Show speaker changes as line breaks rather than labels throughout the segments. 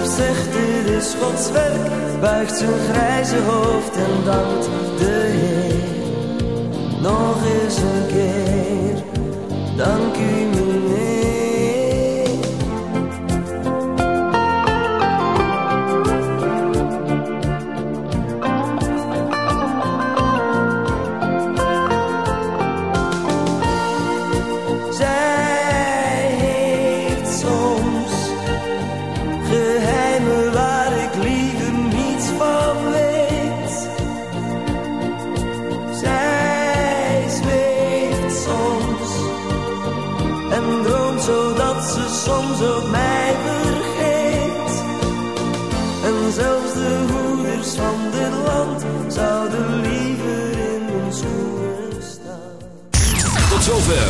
bisschop zegt dit is Gods werk, buigt zijn grijze hoofd en dankt de Heer. Nog eens een keer, dank u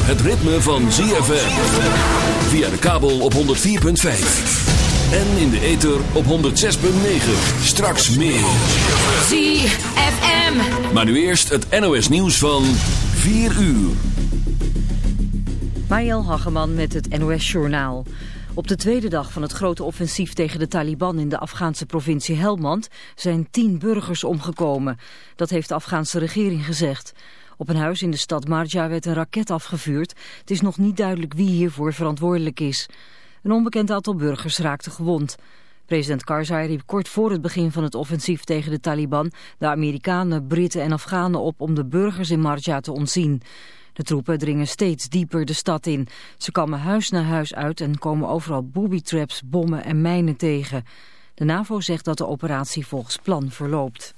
het ritme van ZFM. Via de kabel op 104.5. En in de ether op 106.9. Straks meer. ZFM. Maar nu eerst het NOS nieuws van 4 uur.
Mariel Hageman met het NOS Journaal. Op de tweede dag van het grote offensief tegen de Taliban in de Afghaanse provincie Helmand zijn tien burgers omgekomen. Dat heeft de Afghaanse regering gezegd. Op een huis in de stad Marja werd een raket afgevuurd. Het is nog niet duidelijk wie hiervoor verantwoordelijk is. Een onbekend aantal burgers raakte gewond. President Karzai riep kort voor het begin van het offensief tegen de Taliban... de Amerikanen, Britten en Afghanen op om de burgers in Marja te ontzien. De troepen dringen steeds dieper de stad in. Ze komen huis na huis uit en komen overal booby-traps, bommen en mijnen tegen. De NAVO zegt dat de operatie volgens plan verloopt.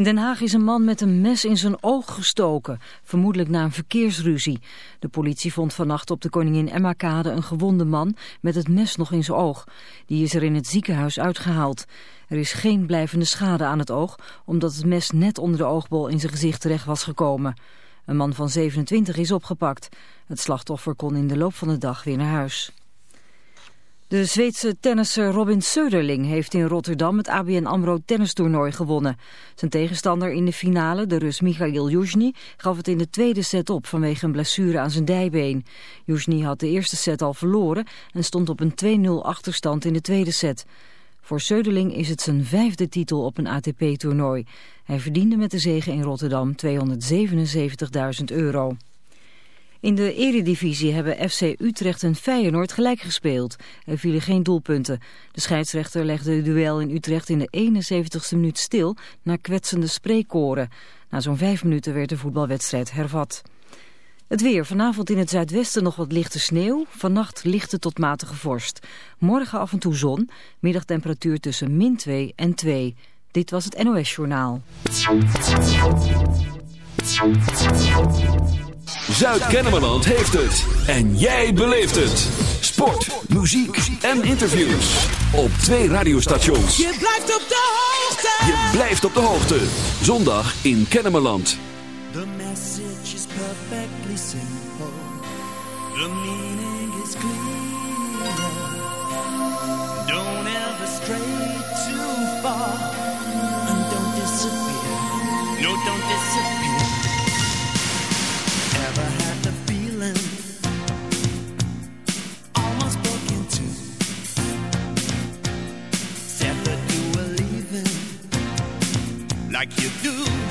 In Den Haag is een man met een mes in zijn oog gestoken, vermoedelijk na een verkeersruzie. De politie vond vannacht op de Koningin Emma-kade een gewonde man met het mes nog in zijn oog. Die is er in het ziekenhuis uitgehaald. Er is geen blijvende schade aan het oog, omdat het mes net onder de oogbol in zijn gezicht terecht was gekomen. Een man van 27 is opgepakt. Het slachtoffer kon in de loop van de dag weer naar huis. De Zweedse tennisser Robin Söderling heeft in Rotterdam het ABN AMRO tennistoernooi gewonnen. Zijn tegenstander in de finale, de Rus Michail Juzny, gaf het in de tweede set op vanwege een blessure aan zijn dijbeen. Juzny had de eerste set al verloren en stond op een 2-0 achterstand in de tweede set. Voor Söderling is het zijn vijfde titel op een ATP-toernooi. Hij verdiende met de zege in Rotterdam 277.000 euro. In de eredivisie hebben FC Utrecht en Feyenoord gelijk gespeeld. Er vielen geen doelpunten. De scheidsrechter legde het duel in Utrecht in de 71ste minuut stil... na kwetsende spreekkoren. Na zo'n vijf minuten werd de voetbalwedstrijd hervat. Het weer. Vanavond in het zuidwesten nog wat lichte sneeuw. Vannacht lichte tot matige vorst. Morgen af en toe zon. Middagtemperatuur tussen min 2 en 2. Dit was het NOS Journaal.
Zuid-Kennemerland heeft het. En jij beleeft het. Sport, muziek en interviews. Op twee radiostations.
Je blijft op de hoogte.
Je blijft op de hoogte. Zondag in Kennemerland.
The message is perfectly simple. The meaning is clear. Don't ever stray too far. And don't disappear. No, don't disappear. Like you do.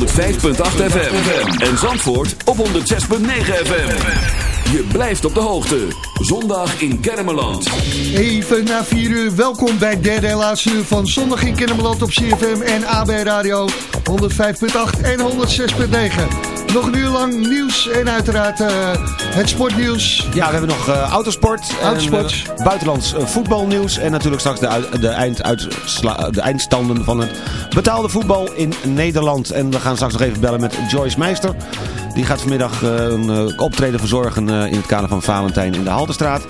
105.8 FM. En Zandvoort op 106.9 FM. Je blijft op de hoogte. Zondag in Kennemerland.
Even na 4 uur. Welkom bij het derde en laatste uur van Zondag in Kennemerland op CFM en AB Radio 105.8 en 106.9. Nog een uur lang nieuws en uiteraard uh, het sportnieuws.
Ja, we hebben nog uh, autosport.
Autosport.
En, uh, buitenlands voetbalnieuws. En natuurlijk straks de, de, einduitsla, de eindstanden van het betaalde voetbal in Nederland. En we gaan straks nog even bellen met Joyce Meister. Die gaat vanmiddag een optreden verzorgen in het kader van Valentijn in de Haltestraat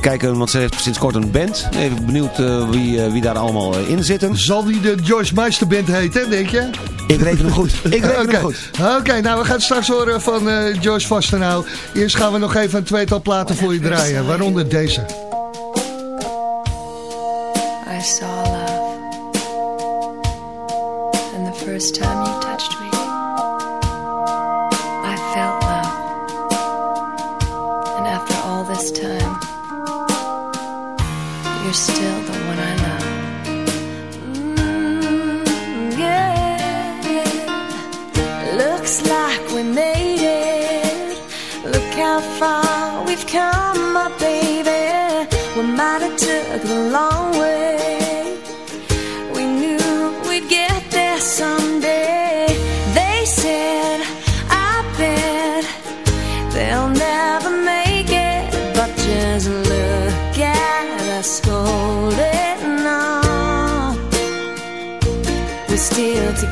kijken, want ze heeft sinds kort een band. Even benieuwd uh, wie, uh, wie daar allemaal in zitten.
Zal die de Joyce Meister Band heten, denk je?
Ik reken hem goed. Ik reken okay. hem goed.
Oké, okay, nou we gaan straks horen van Joyce Vastenau. Eerst gaan we nog even een tweetal platen voor je draaien, waaronder deze. I saw love. And the first time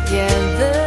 together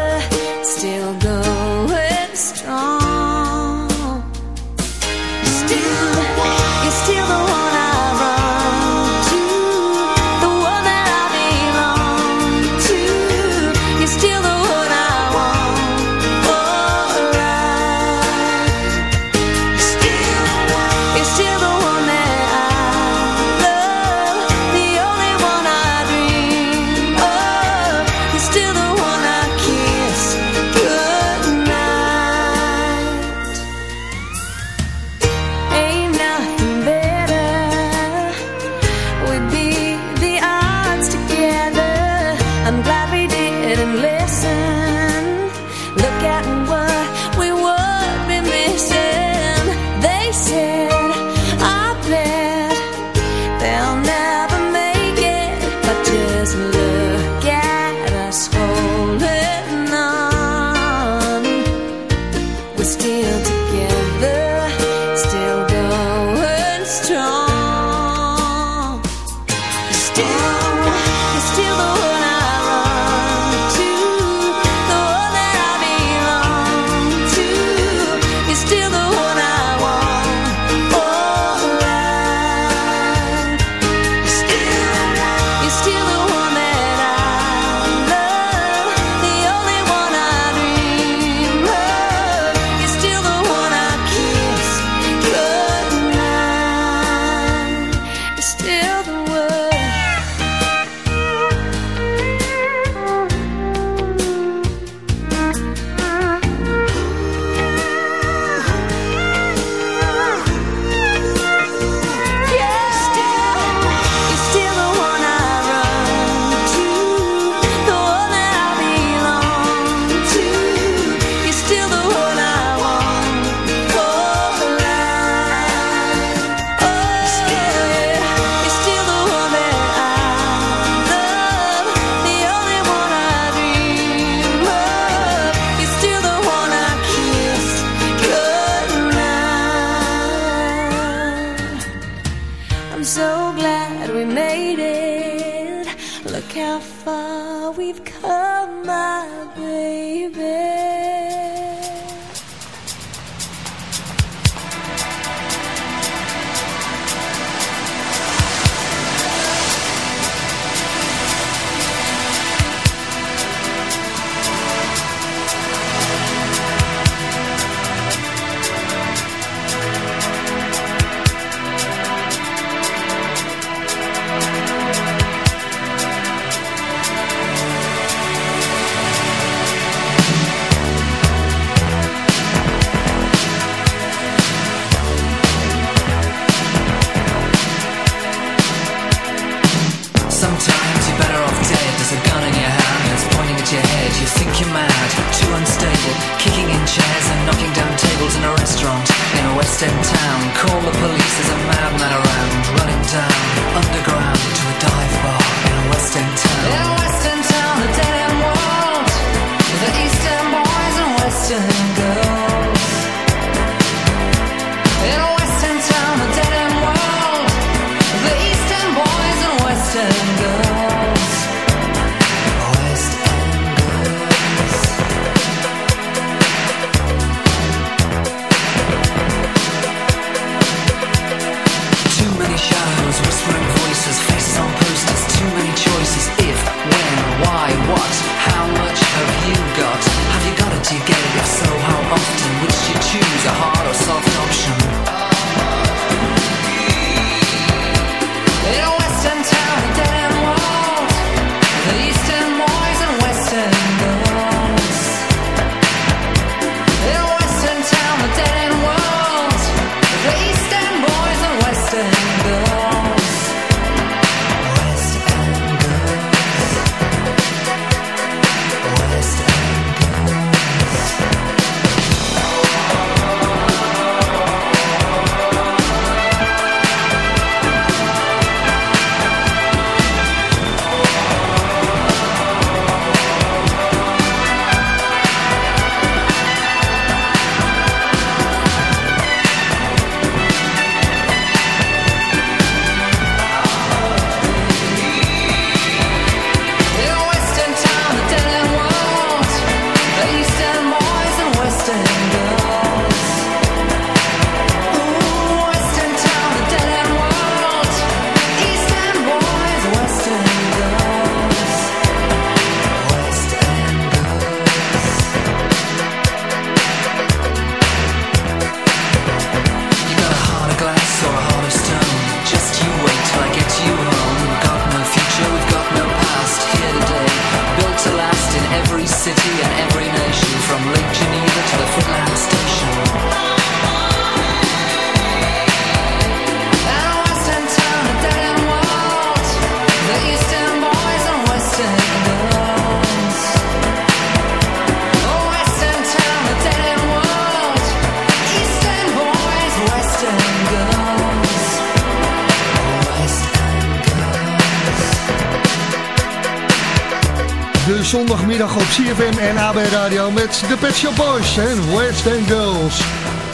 op CFM en AB Radio met de Pet Shop Boys en West End Girls.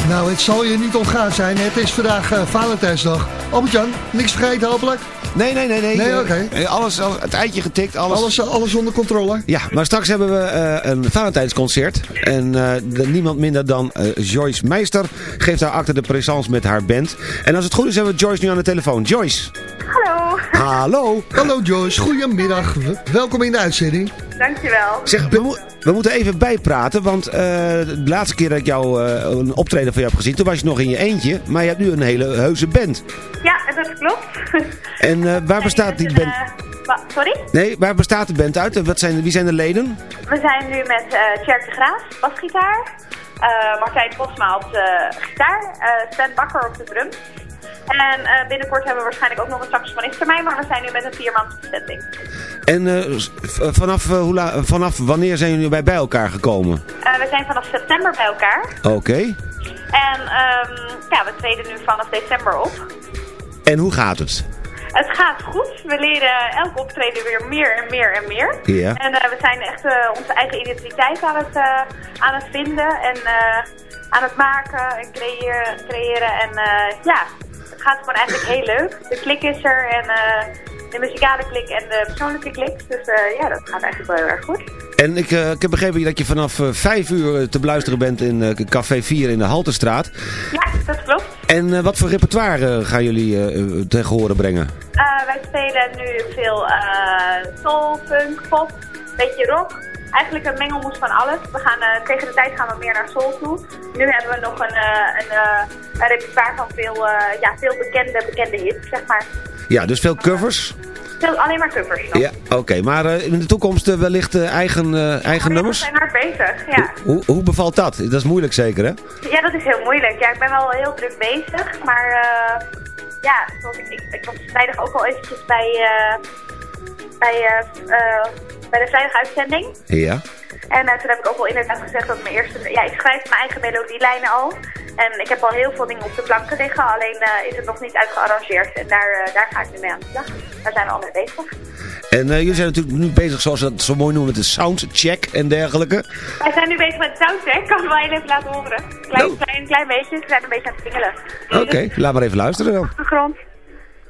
Nou, het zal je niet ontgaan zijn. Het is vandaag eh, Valentijnsdag. Albert-Jan, niks vergeten hopelijk?
Nee, nee, nee. nee.
Nee,
Eh,
oké.
eh, alles, al- het eitje getikt, alles.
Alles, alles onder controle?
Ja, maar straks hebben we eh, een Valentijnsconcert. En eh, de- niemand minder dan eh, Joyce Meister geeft haar acte de présence met haar band. En als het goed is hebben we Joyce nu aan de telefoon. Joyce.
Hallo,
Hallo.
Hallo Joyce, goedemiddag. Welkom in de uitzending.
dankjewel.
Zeg, we, mo- we moeten even bijpraten, want eh, de laatste keer dat ik jou eh, een optreden van je heb gezien, toen was je nog in je eentje. Maar je hebt nu een hele heuse band.
Ja, dat klopt.
En eh, waar bestaat die band?
sorry?
Nee, waar bestaat de band uit? En Wat zijn, wie zijn de leden?
We zijn nu met eh Tjerk de Graaf, basgitaar. eh Martijn Posma op de gitaar. eh Stan Bakker op de drum. En eh, binnenkort hebben we waarschijnlijk ook nog een saxofonist erbij. Maar we zijn nu met een viermans bezetting.
En eh, vanaf, eh, hoe vanaf wanneer zijn jullie bij, bij elkaar gekomen?
We zijn vanaf september bij elkaar.
Oké.
En ehm, ja, we treden nu vanaf december op.
En hoe gaat het?
Het gaat goed. We leren elke optreden weer meer en meer en meer.
Ja.
En we zijn echt onze eigen identiteit aan het, aan het vinden en aan het maken en creëren. creëren. En ja, gaat gewoon eigenlijk heel leuk. De klik is er en eh, de muzikale klik en de persoonlijke klik. Dus eh, ja, dat gaat eigenlijk wel heel erg goed.
En ik, eh, ik heb begrepen dat je vanaf eh, vijf uur te beluisteren bent in Café 4 in de Halterstraat.
Ja, dat klopt.
En wat voor repertoire gaan jullie tegen horen brengen?
Wij spelen nu veel soul, funk, pop, beetje rock. Eigenlijk een mengelmoes van alles. We gaan, eh, tegen de tijd gaan we meer naar soul toe. Nu hebben we nog een, eh, een, eh, een repertoire van veel, ja, veel bekende, bekende hits, zeg maar.
Ja, dus veel covers.
Veel, alleen maar covers nog.
Ja, oké. Maar in de toekomst wellicht eigen, eigen
ja,
nummers?
We zijn hard bezig, ja.
Hoe, hoe bevalt dat? Dat is moeilijk zeker, hè?
Ja, dat is heel moeilijk. Ja, ik ben wel heel druk bezig, maar ja, zoals ik, ik, ik was vrijdag ook al eventjes bij, bij, bij de vrijdaguitzending.
Ja.
En eh, toen heb ik ook wel inderdaad gezegd dat mijn eerste... Ja, ik schrijf mijn eigen melodielijnen al. En ik heb al heel veel dingen op de planken liggen, alleen eh, is het nog niet uitgearrangeerd. En daar, eh, daar ga ik nu mee aan de slag. Daar zijn we al mee bezig.
En jullie zijn natuurlijk nu bezig, zoals ze dat zo mooi noemen, met de soundcheck en dergelijke.
Wij zijn nu bezig met soundcheck, kan ik wel even laten horen. Klein,
Nou.
klein, klein beetje, ze zijn een beetje aan het pingelen.
Oké, laat maar even luisteren dan.
Op de grond.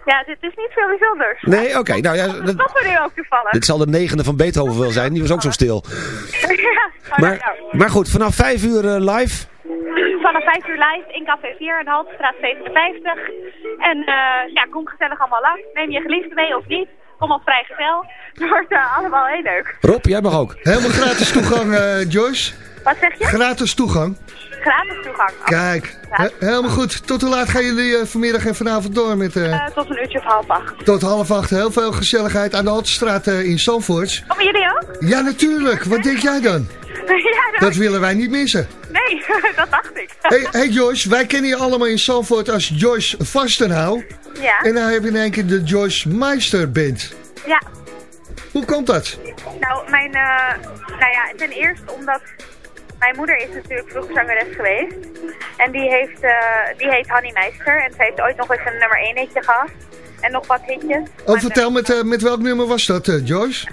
Ja, dit is niet veel bijzonders.
Nee, oké. nou ja,
Dat stoppen nu ook toevallig.
dit zal de negende van Beethoven wel zijn. Die was ook zo stil.
ja, oh,
Maar,
nou.
maar goed, vanaf vijf uur eh, live.
Vanaf 5 uur live in Café 4 aan de Haltestraat 57. En eh, ja, kom gezellig allemaal langs. Neem je geliefde mee of niet. Kom als vrijgezel. Het wordt eh, allemaal heel leuk.
Rob, jij mag ook.
Helemaal gratis toegang, eh, Joyce.
Wat zeg je?
Gratis toegang.
Gratis toegang.
Kijk, he- helemaal goed. Tot hoe laat gaan jullie eh, vanmiddag en vanavond door met... eh,
Eh, tot een uurtje of half acht.
tot half acht. Heel veel gezelligheid aan de Haltestraat eh, in Zandvoort.
Komen jullie ook?
Ja, natuurlijk. Wat denk jij dan?
ja, dat,
willen wij niet missen.
nee, dat dacht ik.
Hey, hey Joyce, wij kennen je allemaal in Zandvoort als Joyce Vastenhouw.
Ja,
En nou heb je in één keer de Joyce Meister Band.
ja.
Hoe komt dat?
Nou, mijn, nou ja, ten eerste omdat mijn moeder is natuurlijk vroeger zangeres geweest. En die, heeft, eh, die heet Hanny Meister. En ze heeft ooit nog eens een nummer 1 hitje gehad. En nog wat hitjes.
Oh, vertel, met, eh, met welk nummer was dat, eh, Joyce?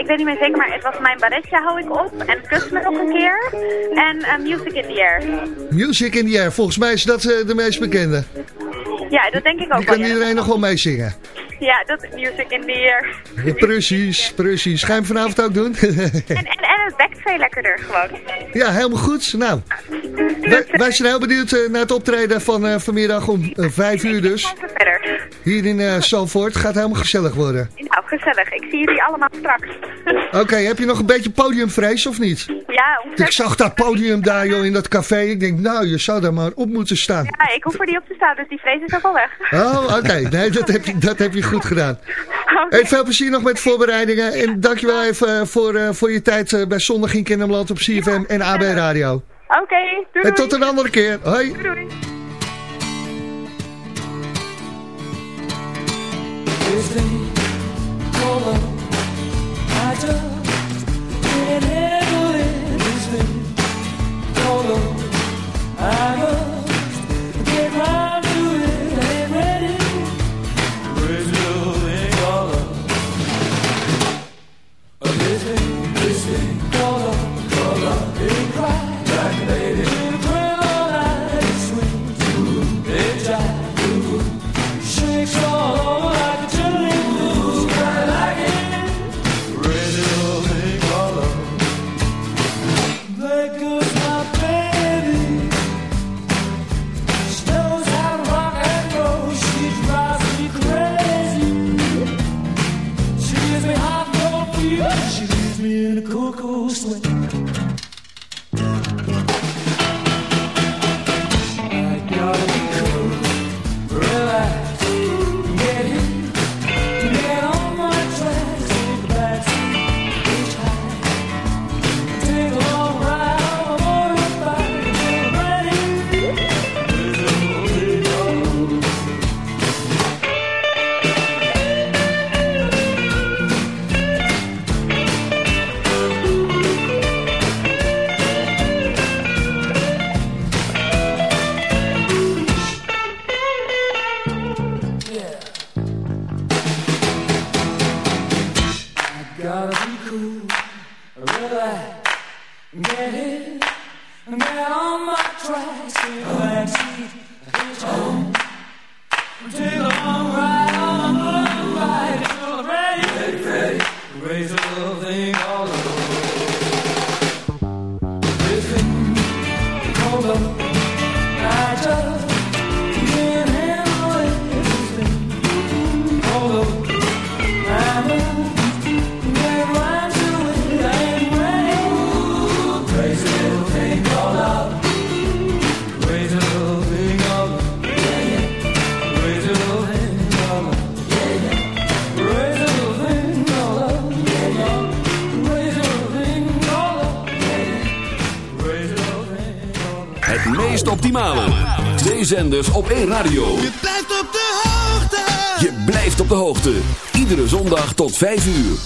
ik weet niet meer zeker, maar het was Mijn Barretje hou ik op. En Kus me nog een keer. En Music in the Air.
Music in the Air. Volgens mij is dat de meest bekende.
Ja, dat denk ik ook
Die
wel.
kan
ja.
iedereen nog wel meezingen.
Ja, dat Music in the Air.
Precies, precies. Ga je hem vanavond ook doen?
En, en, en het bekt veel lekkerder gewoon.
ja, helemaal goed. Nou, wij, wij zijn heel benieuwd eh, naar het optreden van eh, vanmiddag om eh, vijf uur dus.
Verder.
Hier in eh Zandvoort. Gaat helemaal gezellig worden.
Nou, gezellig. Ik zie jullie allemaal straks.
Oké, heb je nog een beetje podiumvrees of niet?
Ja,
Ik zag dat podium daar joh, in dat café. Ik denk, nou, je zou daar maar op moeten staan.
Ja, ik hoef er niet op te staan, dus die vrees is ook al weg.
Oh, oké. Nee, dat heb, je, dat heb je goed gedaan.
Oké.
Hey, veel plezier nog met de voorbereidingen. En dankjewel even eh, voor, eh, voor je tijd eh, bij Zondag in Kinderland op CFM en AB Radio.
Oké, doei
En tot een andere keer. Hoi.
Doei, doei.
zenders op één radio.
Je blijft op de hoogte.
Je blijft op de hoogte. Iedere zondag tot 5 uur.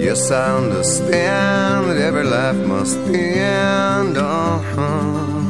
Yes, I understand that every life must end. Uh -huh.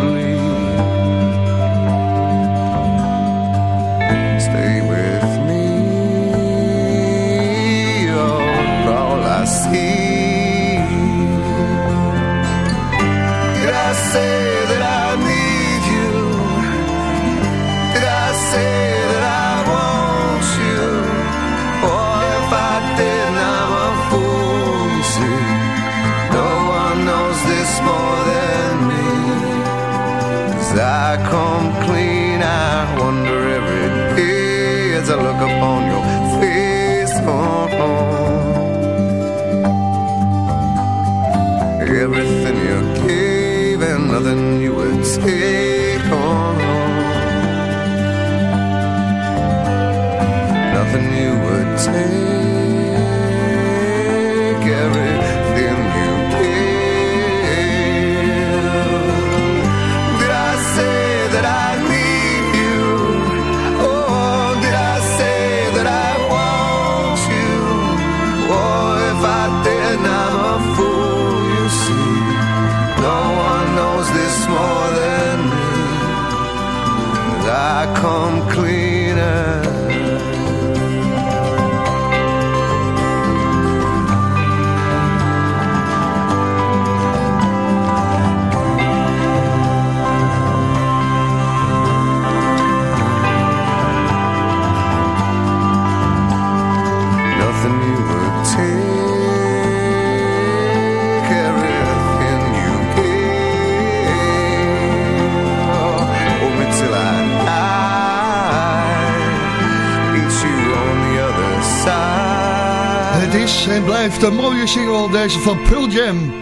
single, deze van Pearl Jam.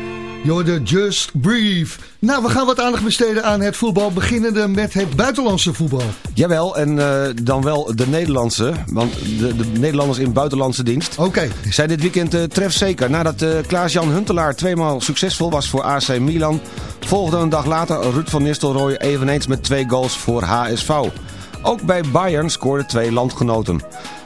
Jorde Just Breathe. Nou, we gaan wat aandacht besteden aan het voetbal, beginnende met het buitenlandse voetbal.
Jawel, en eh, dan wel de Nederlandse. Want de, de Nederlanders in buitenlandse dienst
Oké,
zijn dit weekend uh, trefzeker. Nadat uh, Klaas-Jan Huntelaar tweemaal succesvol was voor AC Milan... volgde een dag later Ruud van Nistelrooy eveneens met twee goals voor HSV. Ook bij Bayern scoorden twee landgenoten.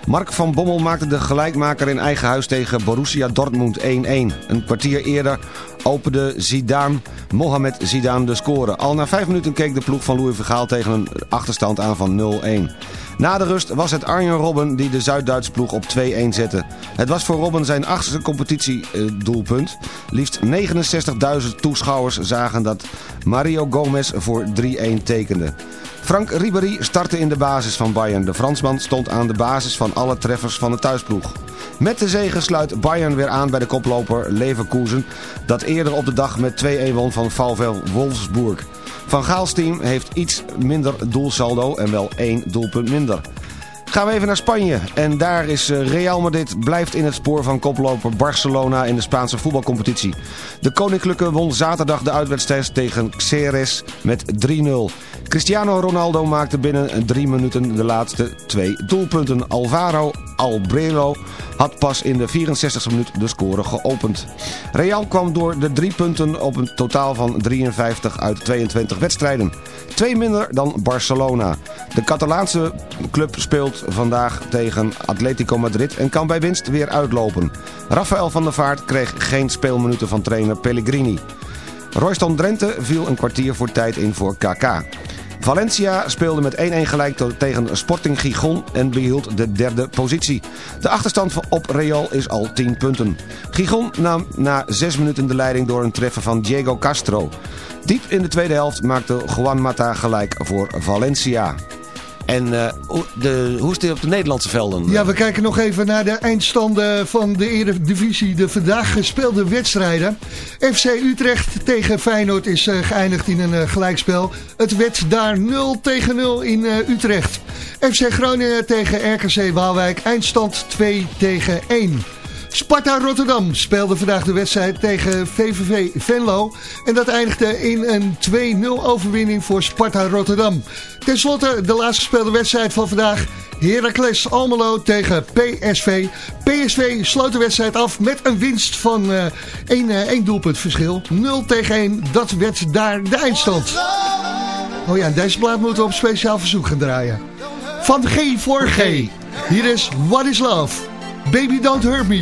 Mark van Bommel maakte de gelijkmaker in eigen huis tegen Borussia Dortmund 1-1. Een kwartier eerder opende Zidane, Mohamed Zidane de score. Al na vijf minuten keek de ploeg van Louis Vergaal tegen een achterstand aan van 0-1. Na de rust was het Arjen Robben die de Zuid-Duitse ploeg op 2-1 zette. Het was voor Robben zijn achtste competitiedoelpunt. Liefst 69.000 toeschouwers zagen dat Mario Gomez voor 3-1 tekende. Frank Ribéry startte in de basis van Bayern. De Fransman stond aan de basis van alle treffers van de thuisploeg. Met de zege sluit Bayern weer aan bij de koploper Leverkusen... dat eerder op de dag met 2-1 won van VfL Wolfsburg. Van Gaals team heeft iets minder doelsaldo en wel één doelpunt minder. Gaan we even naar Spanje. En daar is eh, Real Madrid blijft in het spoor van koploper Barcelona in de Spaanse voetbalcompetitie. De Koninklijke won zaterdag de uitwedstrijd tegen Xeres met 3-0. Cristiano Ronaldo maakte binnen drie minuten de laatste twee doelpunten. Alvaro Albrelo had pas in de 64e minuut de score geopend. Real kwam door de drie punten op een totaal van 53 uit 22 wedstrijden. Twee minder dan Barcelona. De Catalaanse club speelt vandaag tegen Atletico Madrid en kan bij winst weer uitlopen. Rafael van der Vaart kreeg geen speelminuten van trainer Pellegrini. Royston Drenthe viel een kwartier voor tijd in voor KK. Valencia speelde met 1-1 gelijk tegen Sporting Gijon en behield de derde positie. De achterstand op Real is al 10 punten. Gijon nam na 6 minuten de leiding door een treffer van Diego Castro. Diep in de tweede helft maakte Juan Mata gelijk voor Valencia. En eh, de, hoe is het op de Nederlandse velden?
Ja, we kijken nog even naar de eindstanden van de Eredivisie. De vandaag gespeelde wedstrijden. FC Utrecht tegen Feyenoord is eh, geëindigd in een eh, gelijkspel. Het werd daar 0 tegen 0 in Utrecht. FC Groningen tegen RKC Waalwijk. Eindstand 2 tegen 1. Sparta Rotterdam speelde vandaag de wedstrijd tegen VVV Venlo. En dat eindigde in een 2-0 overwinning voor Sparta Rotterdam. Ten slotte de laatst gespeelde wedstrijd van vandaag. Heracles Almelo tegen PSV. PSV sloot de wedstrijd af met een winst van eh, één, eh, één doelpunt verschil. 0 tegen 1, dat werd daar de eindstand. Oh ja, deze plaat moeten we op speciaal verzoek gaan draaien. Van G voor G. Hier is What is Love. Baby Don't Hurt
Me.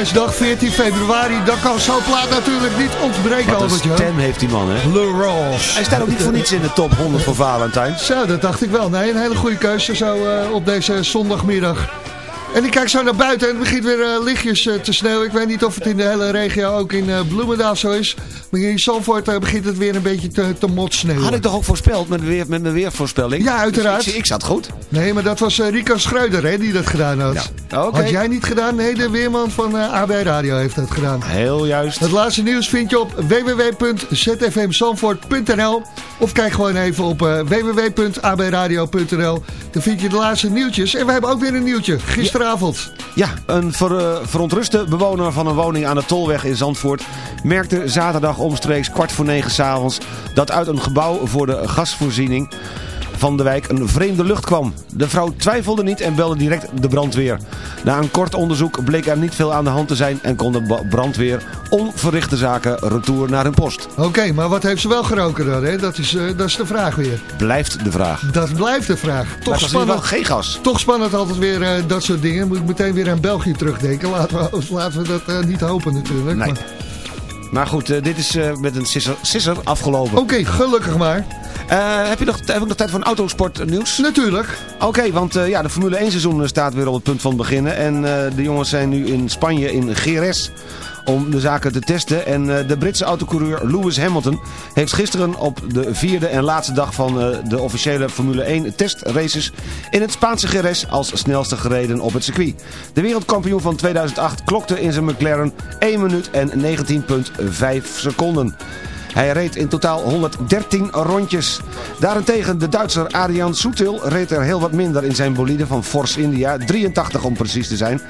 Valentijnsdag 14 februari, dan kan zo'n plaat natuurlijk niet ontbreken,
Wat een stem heeft die man, hè?
Le Ross.
Hij staat ook niet voor niets in de top 100 voor Valentijns.
Zo, dat dacht ik wel. Nee, een hele goede keuze zo eh, op deze zondagmiddag. En ik kijk zo naar buiten en het begint weer eh, lichtjes eh, te sneeuwen. Ik weet niet of het in de hele regio, ook in eh, Bloemendaal zo is. Maar hier in Zandvoort begint het weer een beetje te, te mot sneeuwen.
Had ik toch ook voorspeld met, weer, met mijn weervoorspelling?
Ja, uiteraard.
Dus ik, ik zat goed.
Nee, maar dat was Rico Schreuder hè, die dat gedaan had.
Ja,
Had jij niet gedaan? Nee, de weerman van eh, AB Radio heeft dat gedaan.
Heel juist.
Het laatste nieuws vind je op www.zfmzandvoort.nl Of kijk gewoon even op eh, www.abradio.nl Dan vind je de laatste nieuwtjes. En we hebben ook weer een nieuwtje, gisteravond.
Ja, een ver, eh, verontruste bewoner van een woning aan de Tolweg in Zandvoort merkte zaterdag omstreeks kwart voor negen s'avonds dat uit een gebouw voor de gasvoorziening van de wijk een vreemde lucht kwam. De vrouw twijfelde niet en belde direct de brandweer. Na een kort onderzoek bleek er niet veel aan de hand te zijn en kon de brandweer onverrichte zaken retour naar hun post.
Oké, maar wat heeft ze wel geroken dan? Hè? Dat, is, eh, dat is de vraag weer.
Blijft de vraag.
Dat blijft de vraag. Toch spannend.
geen gas.
Toch spannend altijd weer eh, dat soort dingen. Moet ik meteen weer aan België terugdenken. Laten we, laten we dat eh, niet hopen natuurlijk.
Nee.
Maar-
Maar goed, eh, dit is eh, met een sisser, sisser afgelopen.
Oké, gelukkig maar.
Eh, heb, je nog, heb ik nog tijd voor een autosportnieuws?
Natuurlijk.
Oké, want ja, de Formule 1 seizoen staat weer op het punt van beginnen. En de jongens zijn nu in Spanje in Jerez om de zaken te testen. En eh, de Britse autocoureur Lewis Hamilton heeft gisteren op de vierde en laatste dag van eh, de officiële Formule 1 testraces in het Spaanse Jerez als snelste gereden op het circuit. De wereldkampioen van 2008 klokte in zijn McLaren 1 minuut en 19,5 seconden. Hij reed in totaal 113 rondjes. Daarentegen de Duitser Adrian Soetil reed er heel wat minder in zijn bolide van Force India. 83 om precies te zijn.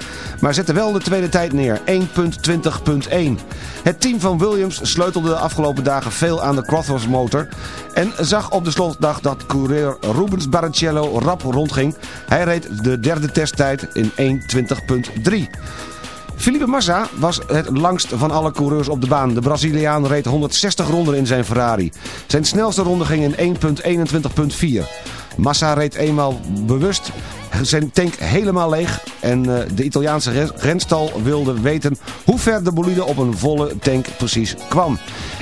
Maar zette wel de tweede tijd neer. 1.20.1. Het team van Williams sleutelde de afgelopen dagen veel aan de Crothers motor. En zag op de slotdag dat coureur Rubens Barrichello rap rondging. Hij reed de derde testtijd in 1.20.3. Felipe Massa was het langst van alle coureurs op de baan. De Braziliaan reed 160 ronden in zijn Ferrari. Zijn snelste ronde ging in 1.21.4. Massa reed eenmaal bewust zijn tank helemaal leeg. En eh, de Italiaanse ren- renstal wilde weten hoe ver de bolide op een volle tank precies kwam.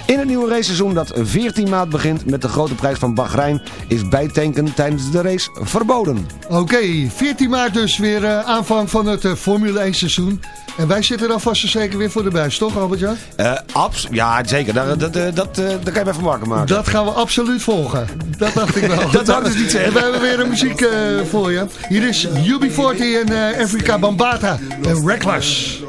In het nieuwe raceseizoen dat 14 maart begint met de grote prijs van Bahrein... is bijtanken tijdens de race verboden.
Oké, 14 maart dus weer eh, aanvang van het eh, Formule 1 seizoen. En wij zitten dan vast en zeker weer voor de buis, toch Albert-Jan?
Eh abs ja, zeker. Dat, dat, eh, dat, eh, daar kan je van wakker maken.
Dat gaan we absoluut volgen. Dat dacht ik wel.
Dat wou ik dus niet zeggen.
En we hebben weer een muziek eh, voor je. Hier is UB40 en Afrika Bambata en Reckless.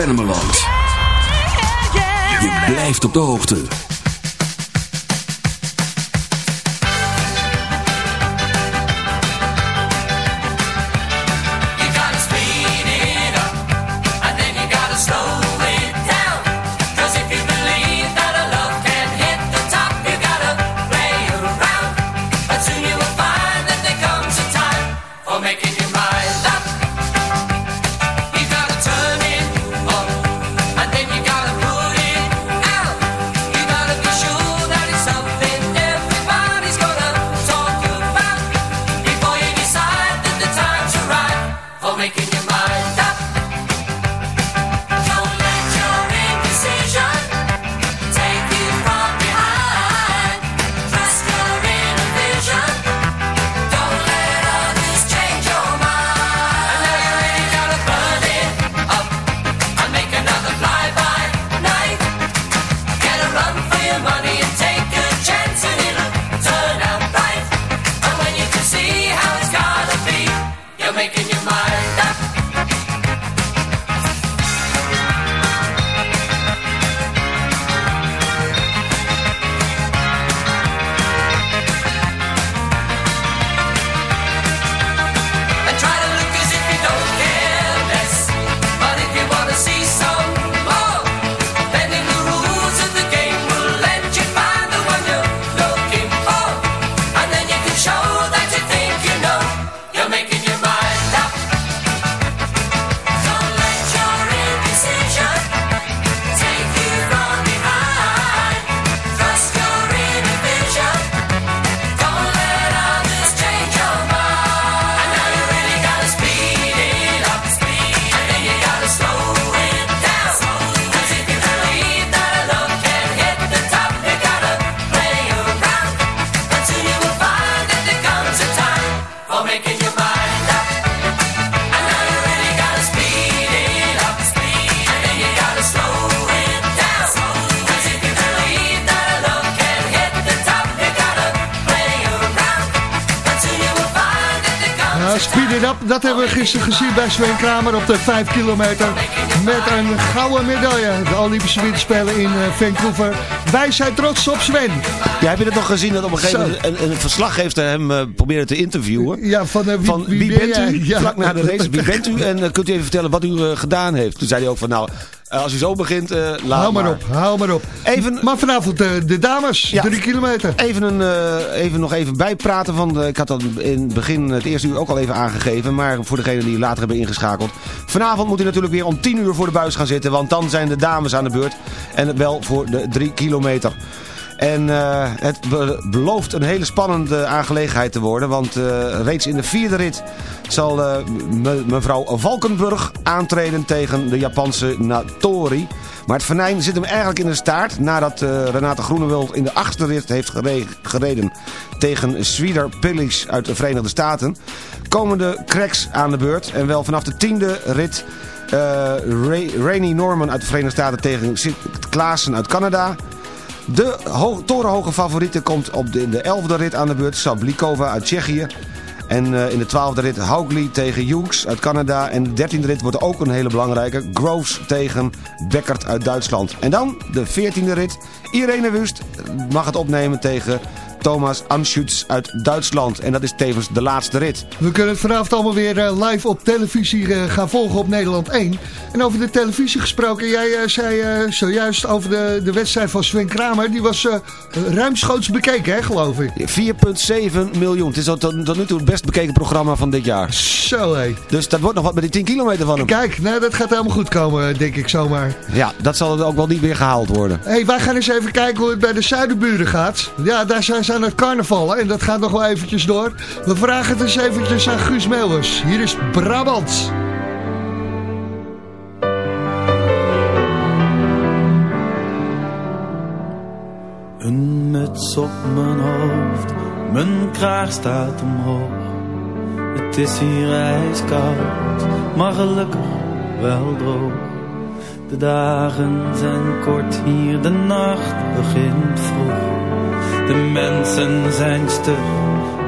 Kennemerland. Je blijft op de hoogte.
Gisteren gezien bij Sven Kramer op de 5 kilometer. Met een gouden medaille. De Olympische Winterspelen in eh, Vancouver. Wij zijn trots op Sven.
Ja, heb je dat nog gezien dat op een gegeven moment een, een verslaggever hem eh, probeerde te interviewen?
Ja, van, eh, wie,
Van wie,
wie ben
bent u?
Ja.
Vlak na de race, wie bent u? En kunt u even vertellen wat u gedaan heeft? Toen zei hij ook van nou, als u zo begint, eh laat
Hou maar op, hou maar op.
Even,
Maar vanavond eh, de dames,
Ja.
drie kilometer.
Even, een, eh, even nog even bijpraten van, eh, ik had dat in het begin het eerste uur ook al even aangegeven, maar voor degenen die later hebben ingeschakeld. Vanavond moet u natuurlijk weer om 10 uur voor de buis gaan zitten, want dan zijn de dames aan de beurt en wel voor de 3 kilometer. En eh, het be- belooft een hele spannende aangelegenheid te worden. Want eh, reeds in de vierde rit zal eh, me- mevrouw Valkenburg aantreden tegen de Japanse Natori. Maar het venijn zit hem eigenlijk in de staart. Nadat Renate Groenewald in de achtste rit heeft gere- gereden tegen Swider Pillis uit de Verenigde Staten. Komen de cracks aan de beurt. En wel vanaf de tiende rit Rainy Norman uit de Verenigde Staten tegen Sid Klaassen uit Canada. De ho torenhoge favoriete komt op de, in de 11e rit aan de beurt. Sablikova uit Tsjechië. En eh, in de 12e rit Haugli tegen Hughes uit Canada. En de 13e rit wordt ook een hele belangrijke. Groves tegen Beckert uit Duitsland. En dan de 14e rit. Irene Wust mag het opnemen tegen Thomas Anschutz uit Duitsland. En dat is tevens de laatste rit.
We kunnen het vanavond allemaal weer eh, live op televisie eh, gaan volgen op Nederland 1. En over de televisie gesproken, jij eh, zei zojuist over de, de wedstrijd van Sven Kramer. Die was ruimschoots bekeken, hè, geloof ik.
4,7 miljoen. Het is tot, tot nu toe het best bekeken programma van dit jaar.
Zo hé.
Dus dat wordt nog wat met die 10 kilometer van hem.
Kijk, nou, dat gaat helemaal goed komen, denk ik zomaar.
Ja, dat zal ook wel niet weer gehaald worden.
Hé, hey, wij gaan eens even kijken hoe het bij de zuidenburen gaat. Ja, daar zijn ze aan het carnaval en dat gaat nog wel eventjes door. We vragen het eens eventjes aan Guus Meeuwers. Hier is Brabant.
Een muts op mijn hoofd, mijn kraag staat omhoog. Het is hier ijskoud, maar gelukkig wel droog. De dagen zijn kort hier, de nacht begint vroeg. De mensen zijn stug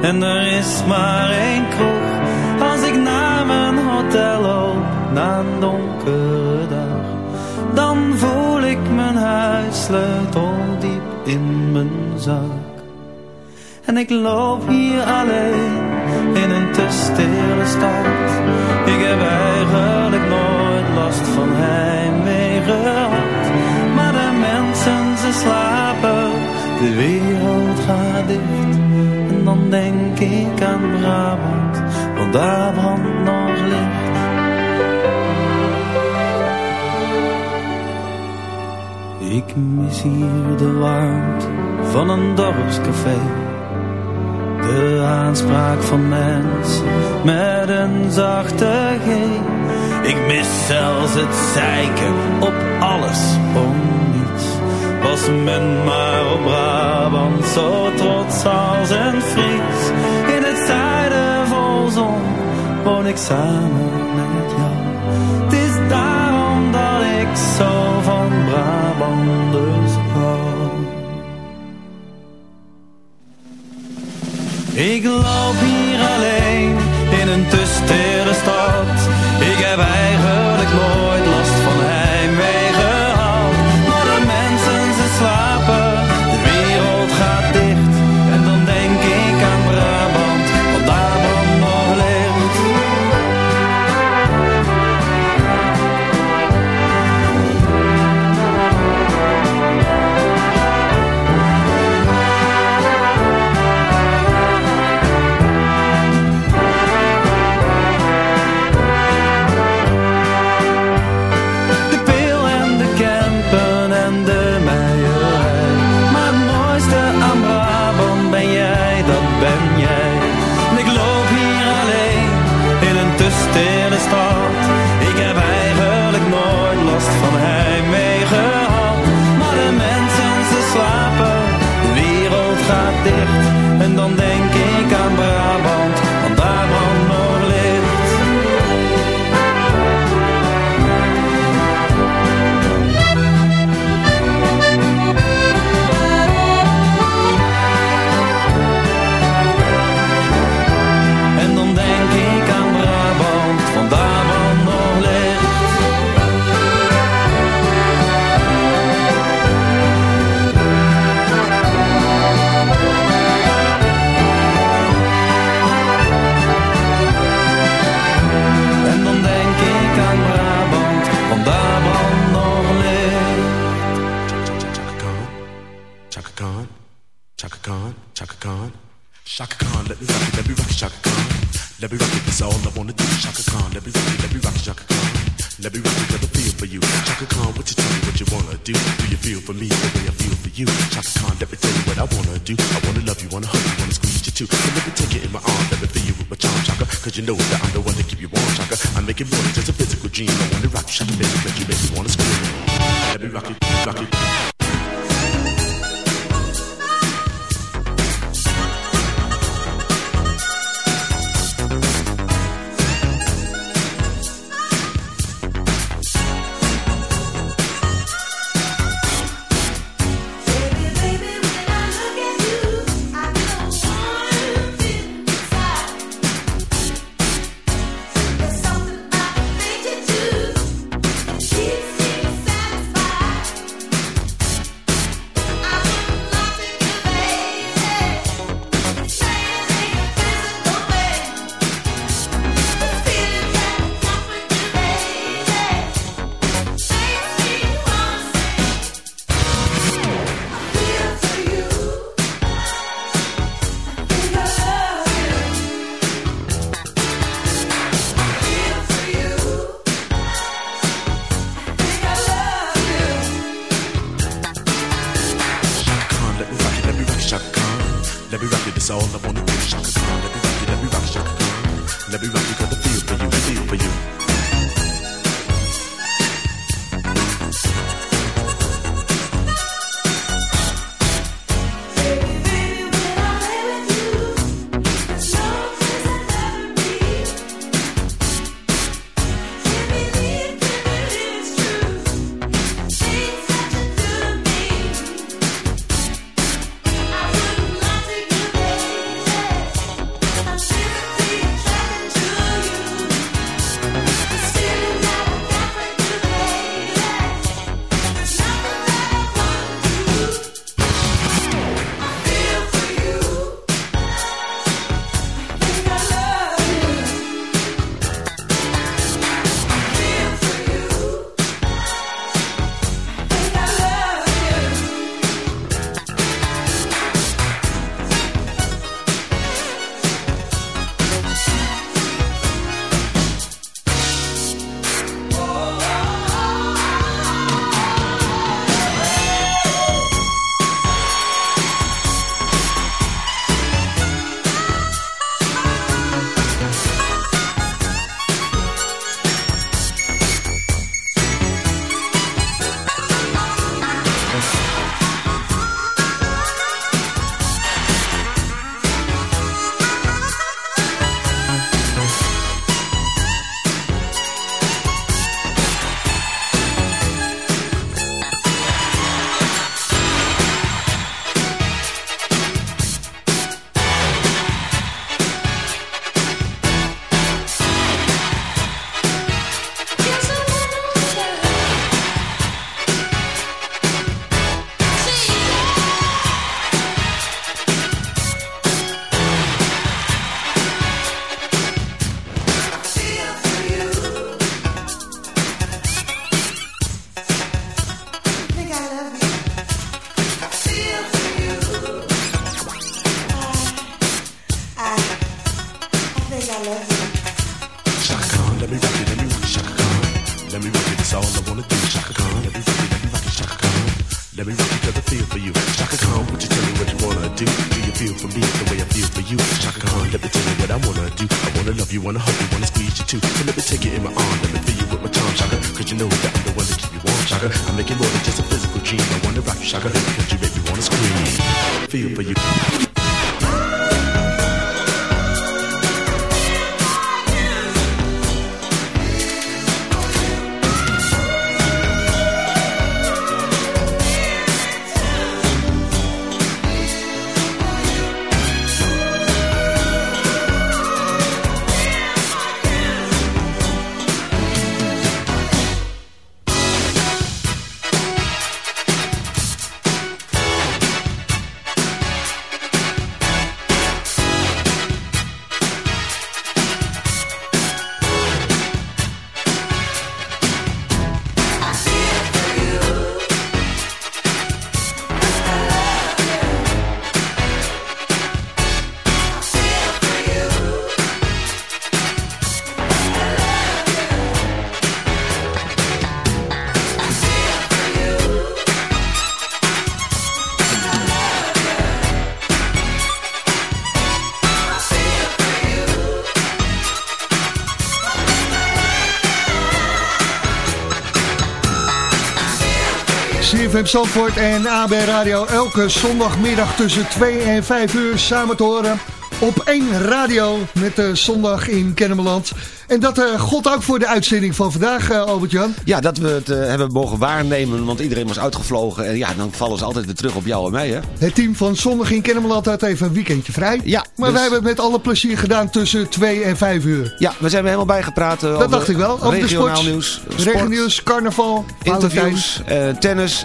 en er is maar één kroeg. Als ik naar mijn hotel loop, na een donkere dag. huissleutel diep in mijn zak. En ik loop hier alleen in een te stille stad. Ik heb eigenlijk nooit last van heimwee gehad. Maar de mensen ze slapen, de wereld gaat dicht. En dan denk ik aan Brabant, want daar brandt nog licht. Ik mis hier de warmte van een dorpscafé. De aanspraak van mensen met een zachte G. Ik mis zelfs het zeiken op alles om. Was men maar op Brabant zo trots als een Fries. In het zuiden vol zon woon ik samen met jou. Het is daarom dat ik zo van Brabanders hou. Ik loop hier alleen in een te stad. Ik heb eigenlijk nooit stille stad.
Let me rock it, that's all I wanna do. Chaka Khan, let me rock it, let me rock it, Chaka Khan. Let me rock it, let me feel for you. Chaka Khan, what you tell me what you wanna do? Do you feel for me the way I feel for you? Chaka Khan, let me tell you what I wanna do. I wanna love you, wanna hug you, wanna squeeze you too. So let me take it in my arms, let me feel you with my charm, Chaka. Cause you know that I'm the one to keep you warm, Chaka. I make it more than just a physical dream. I wanna rock you, Chaka, make you, make you, make you wanna scream. Let me rock it, rock it.
CFM Zandvoort en AB Radio elke zondagmiddag tussen 2 en 5 uur samen te horen op één radio met de zondag in Kennemerland. En dat uh, God ook voor de uitzending van vandaag, uh, Albert-Jan.
Ja, dat we het uh, hebben mogen waarnemen, want iedereen was uitgevlogen. En ja, dan vallen ze altijd weer terug op jou en mij, hè?
Het team van Zondag in Kennemerland had even een weekendje vrij.
Ja.
Maar
dus...
wij hebben het met alle plezier gedaan tussen 2 en 5 uur.
Ja, we zijn er helemaal bijgepraat.
dat dacht ik wel. Over
regionaal
de sport,
nieuws.
Regionieuws, carnaval,
interviews, tennis,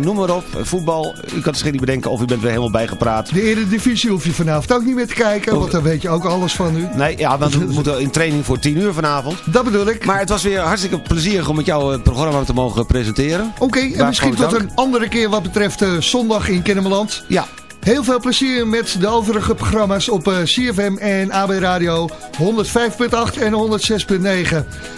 noem maar op. Voetbal. U kan het zich niet bedenken of u bent weer helemaal bijgepraat.
De Eredivisie hoef je vanavond ook niet meer te kijken, want dan weet je ook alles van u.
Nee, ja, want we moeten in training voor 10 uur vanavond.
Dat bedoel ik.
Maar het was weer hartstikke plezierig om met jou het programma te mogen presenteren.
Oké, okay, en misschien tot dank. een andere keer wat betreft uh, zondag in Kennemerland.
Ja.
Heel veel plezier met de overige programma's op uh, CFM en AB Radio 105.8 en 106.9.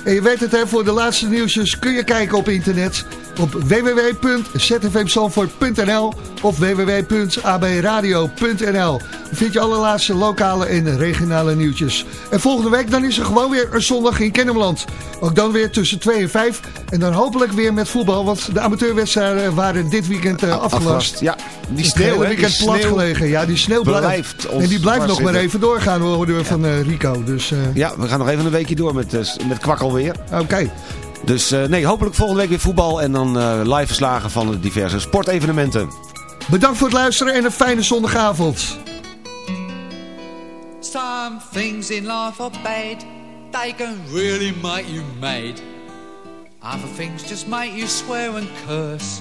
En je weet het, hè, voor de laatste nieuwsjes kun je kijken op internet op www.zfmzandvoort.nl of www.abradio.nl. Dan vind je alle laatste lokale en regionale nieuwtjes. En volgende week dan is er gewoon weer een zondag in Kennemerland. Ook dan weer tussen 2 en 5. En dan hopelijk weer met voetbal, want de amateurwedstrijden waren dit weekend uh, afgelast.
Ja, die sneeuw, hè,
weekend
die
gelegen. Ja, die sneeuw blijft.
blijft ons
en die blijft nog maar even doorgaan, hoorden we van uh, Rico. Dus, uh,
Ja, we gaan nog even een weekje door met, uh, met kwakkel weer.
Oké.
Dus uh, nee, hopelijk volgende week weer voetbal en dan uh, live verslagen van de diverse sportevenementen.
Bedankt voor het luisteren en een fijne zondagavond.
Some things in life are bad. They can really make you mad. Other things just make you swear and curse.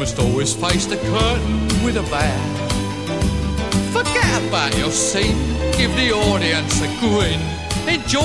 must always face the curtain with a bow. Forget about your scene, give the audience a grin. Enjoy